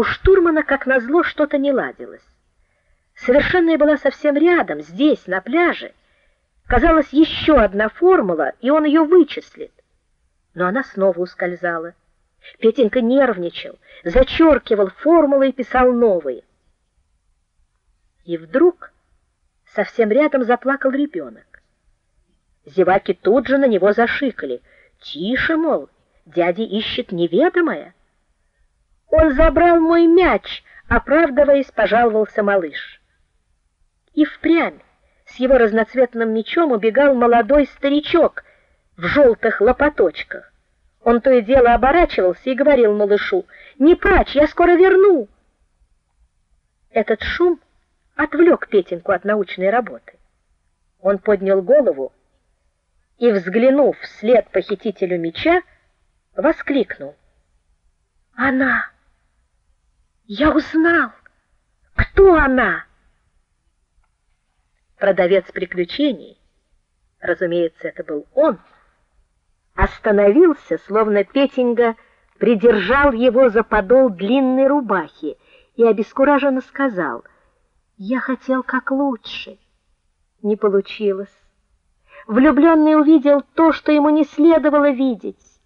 У штурмана, как назло, что-то не ладилось. Совершенная была совсем рядом, здесь, на пляже. Казалось, еще одна формула, и он ее вычислит. Но она снова ускользала. Петенька нервничал, зачеркивал формулы и писал новые. И вдруг совсем рядом заплакал ребенок. Зеваки тут же на него зашикали. Тише, мол, дядя ищет неведомое. Он забрал мой мяч, оправдываясь, пожаловался малыш. И впрямь с его разноцветным мячом убегал молодой старичок в желтых лопаточках. Он то и дело оборачивался и говорил малышу: "Не плачь, я скоро верну". Этот шум отвлек Петеньку от научной работы. Он поднял голову и, взглянув вслед похитителю мяча, воскликнул: "Она! Я узнал, кто она!" Продавец приключений, разумеется, это был он, остановился, словно Петенька придержал его за подол длинной рубахи и обескураженно сказал: "Я хотел как лучше. Не получилось. Влюбленный увидел то, что ему не следовало видеть.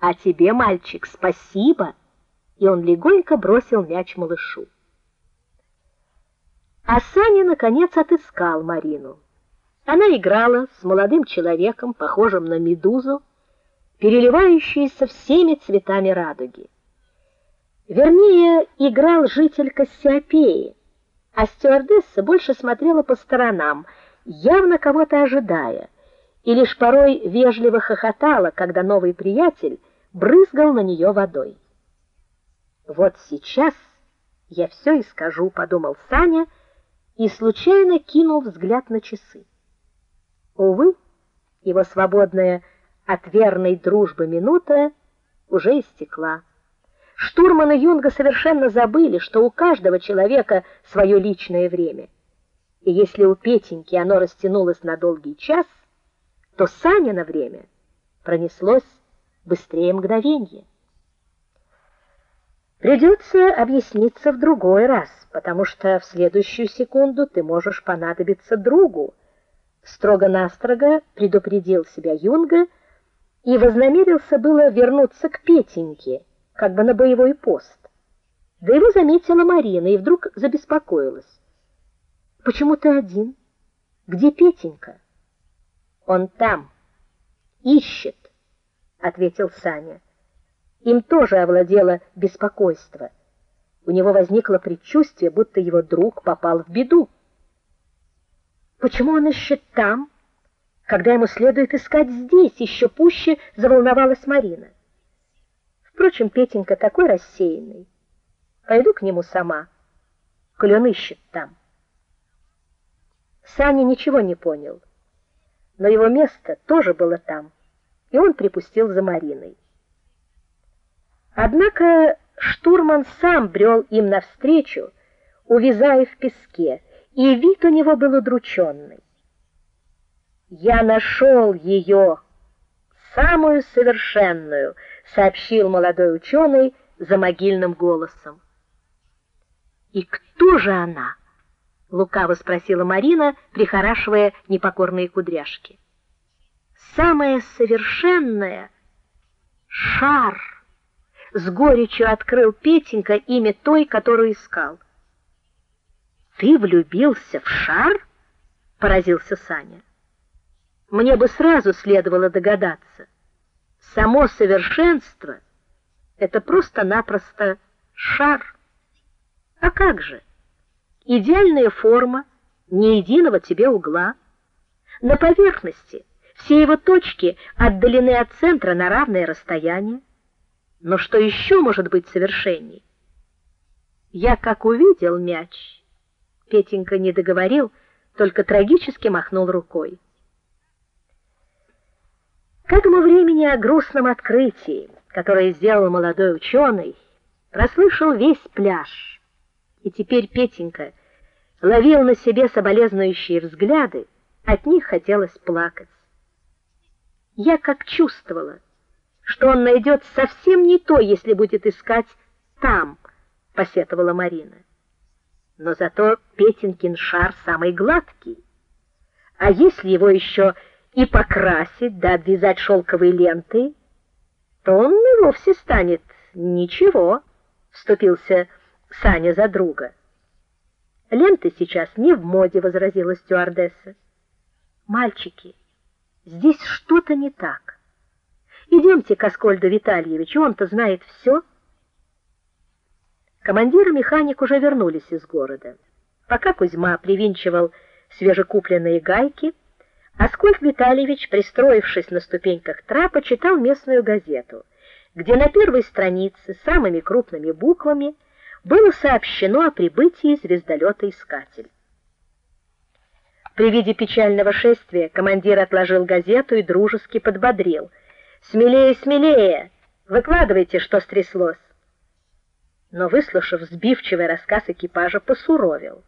А тебе, мальчик, спасибо". И он легонько бросил мяч малышу. А Саня наконец отыскал Марину. Она играла с молодым человеком, похожим на медузу, переливающуюся всеми цветами радуги. Вернее, играл житель Кассиопеи, а стюардесса больше смотрела по сторонам, явно кого-то ожидая, и лишь порой вежливо хохотала, когда новый приятель брызгал на нее водой. Вот сейчас я все и скажу, подумал Саня и случайно кинул взгляд на часы. Увы, его свободная от верной дружбы минута уже истекла. Штурман и Юнга совершенно забыли, что у каждого человека свое личное время. И если у Петеньки оно растянулось на долгий час, то Саня на время пронеслось быстрее мгновенья. Придется объясниться в другой раз, потому что в следующую секунду ты можешь понадобиться другу. Строго-настрого предупредил себя Юнга и вознамерился было вернуться к Петеньке, как бы на боевой пост. Да его заметила Марина и вдруг забеспокоилась. Почему ты один? Где Петенька? Он там ищет, ответил Саня. Им тоже овладело беспокойство. У него возникло предчувствие, будто его друг попал в беду. Почему он ищет там, когда ему следует искать здесь? Еще пуще заволновалась Марина. Впрочем, Петенька такой рассеянный. Пойду к нему сама. Коль ищет там. Саня ничего не понял. Но его место тоже было там, и он припустил за Мариной. Однако штурман сам брел им навстречу, увязая в песке, и вид у него был удрученный. Я нашел ее, самую совершенную, сообщил молодой ученый за могильным голосом. И кто же она? лукаво спросила Марина, прихорашивая непокорные кудряшки. Самая совершенная шар с горечью открыл Петенька имя той, которую искал. Ты влюбился в шар? поразился Саня. Мне бы сразу следовало догадаться. Само совершенство это просто-напросто шар. А как же? Идеальная форма, ни единого тебе угла. На поверхности все его точки отдалены от центра на равное расстояние. Но что еще может быть совершенней? Я как увидел мяч, Петенька не договорил, только трагически махнул рукой. К этому времени о грустном открытии, которое сделал молодой ученый, прослышал весь пляж. И теперь Петенька ловил на себе соболезнующие взгляды, от них хотелось плакать. Я как чувствовала, что он найдет совсем не то, если будет искать там, посетовала Марина. Но зато Петенькин шар самый гладкий. А если его еще и покрасить, да обвязать шелковой лентой, то он и вовсе станет ничего, вступился Саня за друга. Ленты сейчас не в моде, возразила стюардесса. Мальчики, здесь что-то не так. Идемте к Аскольду Витальевичу, он-то знает все. Командир и механик уже вернулись из города. Пока Кузьма привинчивал свежекупленные гайки, Аскольд Витальевич, пристроившись на ступеньках трапа, читал местную газету, где на первой странице самыми крупными буквами было сообщено о прибытии звездолета Искатель. При виде печального шествия командир отложил газету и дружески подбодрил: "Смелее, смелее! Выкладывайте, что стряслось". Но выслушав сбивчивый рассказ экипажа, посуровил.